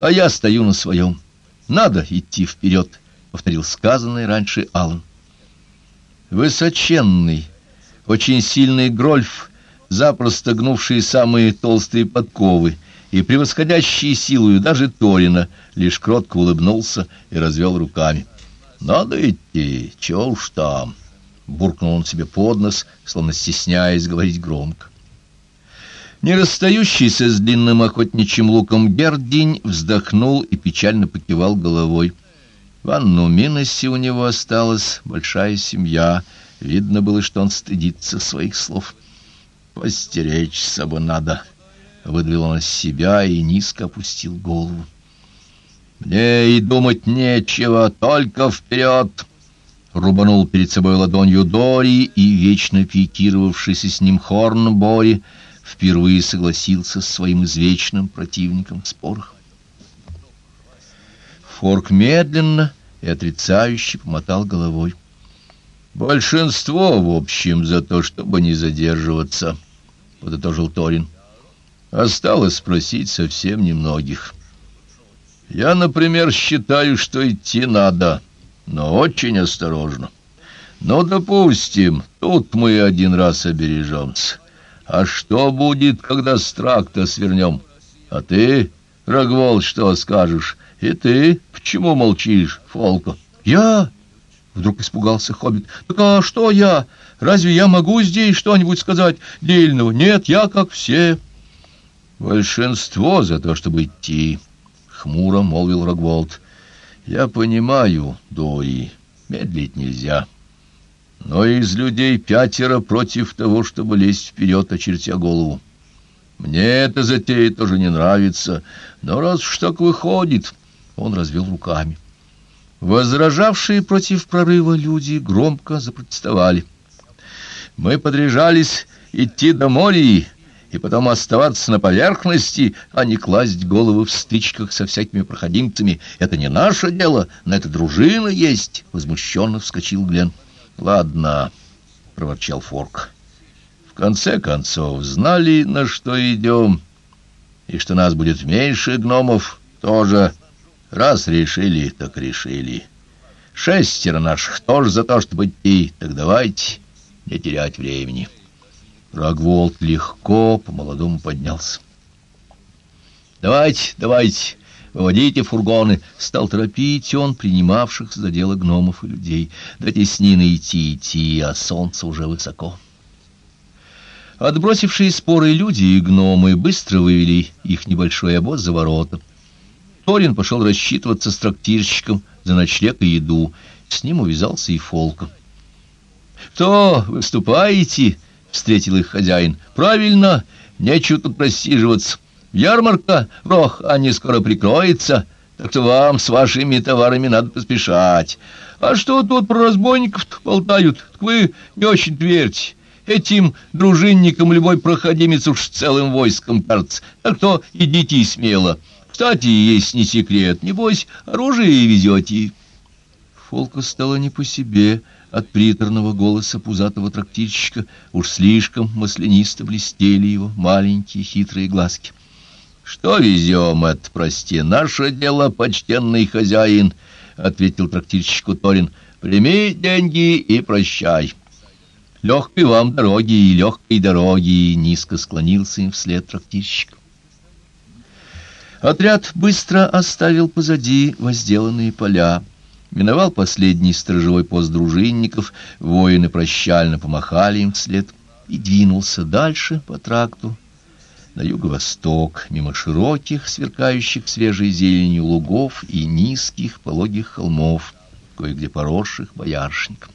а я стою на своем. Надо идти вперед, — повторил сказанный раньше Аллан. Высоченный, очень сильный Грольф, запросто гнувший самые толстые подковы и превосходящий силою даже Торина, лишь кротко улыбнулся и развел руками. «Надо идти, чего уж там!» — буркнул он себе под нос, словно стесняясь говорить громко. Не расстающийся с длинным охотничьим луком Бердинь вздохнул и печально покивал головой. В Анну Миносе у него осталась большая семья. Видно было, что он стыдится своих слов. «Постеречься бы надо!» — выдавил он из себя и низко опустил голову. «Мне и думать нечего, только вперед!» Рубанул перед собой ладонью Дори, и вечно пикировавшийся с ним Хорн Бори впервые согласился с своим извечным противником в спорах. Форк медленно и отрицающе помотал головой. «Большинство, в общем, за то, чтобы не задерживаться», — подытожил Торин. «Осталось спросить совсем немногих». Я, например, считаю, что идти надо, но очень осторожно. Ну, допустим, тут мы один раз обережемся. А что будет, когда с тракта свернем? А ты, Рогвол, что скажешь? И ты почему молчишь, Фолко? Я? Вдруг испугался Хоббит. Так а что я? Разве я могу здесь что-нибудь сказать дельного? Нет, я как все. Большинство за то, чтобы идти хмуро молвил Рогволд. «Я понимаю, Дори, медлить нельзя. Но из людей пятеро против того, чтобы лезть вперед, очертя голову. Мне эта затея тоже не нравится, но раз уж так выходит...» Он развел руками. Возражавшие против прорыва люди громко запротестовали. «Мы подряжались идти до моря, и потом оставаться на поверхности, а не класть головы в стычках со всякими проходимцами. Это не наше дело, на это дружина есть, — возмущенно вскочил Глен. Ладно, — проворчал Форк. В конце концов, знали, на что идем, и что нас будет меньше гномов тоже. Раз решили, так решили. Шестеро наших тоже за то, чтобы идти, так давайте не терять времени. Рогволд легко по-молодому поднялся. «Давайте, давайте, выводите фургоны!» Стал торопить он принимавших за дело гномов и людей. До теснины идти, идти, а солнце уже высоко. Отбросившие споры люди и гномы быстро вывели их небольшой обоз за ворота. Торин пошел рассчитываться с трактирщиком за ночлег и еду. С ним увязался и Фолка. «Кто выступаете?» встретил их хозяин. «Правильно, нечего тут просиживаться. Ярмарка, рох, не скоро прикроется, так что вам с вашими товарами надо поспешать. А что тут про разбойников болтают? Так вы не очень верьте. Этим дружинникам любой проходимец уж целым войском кажется. Так что идите смело. Кстати, есть не секрет, небось, оружие везете». Фолку стало не по себе — от приторного голоса пузатого трактирщика уж слишком маслянисто блестели его маленькие хитрые глазки. — Что везем, это, прости, наше дело, почтенный хозяин, — ответил трактирщику Торин. — Прими деньги и прощай. — Легкой вам дороги и легкой дороги, — низко склонился им вслед трактирщик. Отряд быстро оставил позади возделанные поля. Миновал последний сторожевой пост дружинников, воины прощально помахали им вслед и двинулся дальше по тракту на юго-восток, мимо широких, сверкающих свежей зеленью лугов и низких пологих холмов, кое-где поросших боярышником.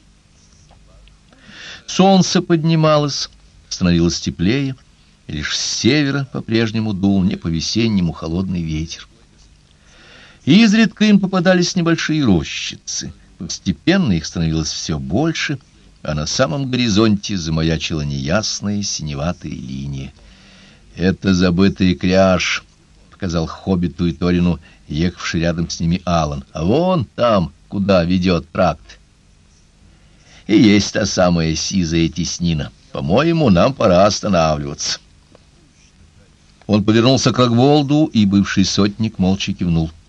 Солнце поднималось, становилось теплее, и лишь с севера по-прежнему дул не по-весеннему холодный ветер. И изредка им попадались небольшие рощицы. Постепенно их становилось все больше, а на самом горизонте замаячила неясная синеватая линия. «Это забытый кряж», — показал Хоббиту и Торину, ехавший рядом с ними Алан. «А вон там, куда ведет тракт. И есть та самая сизая теснина. По-моему, нам пора останавливаться». Он повернулся к Рогволду, и бывший сотник молча кивнул. —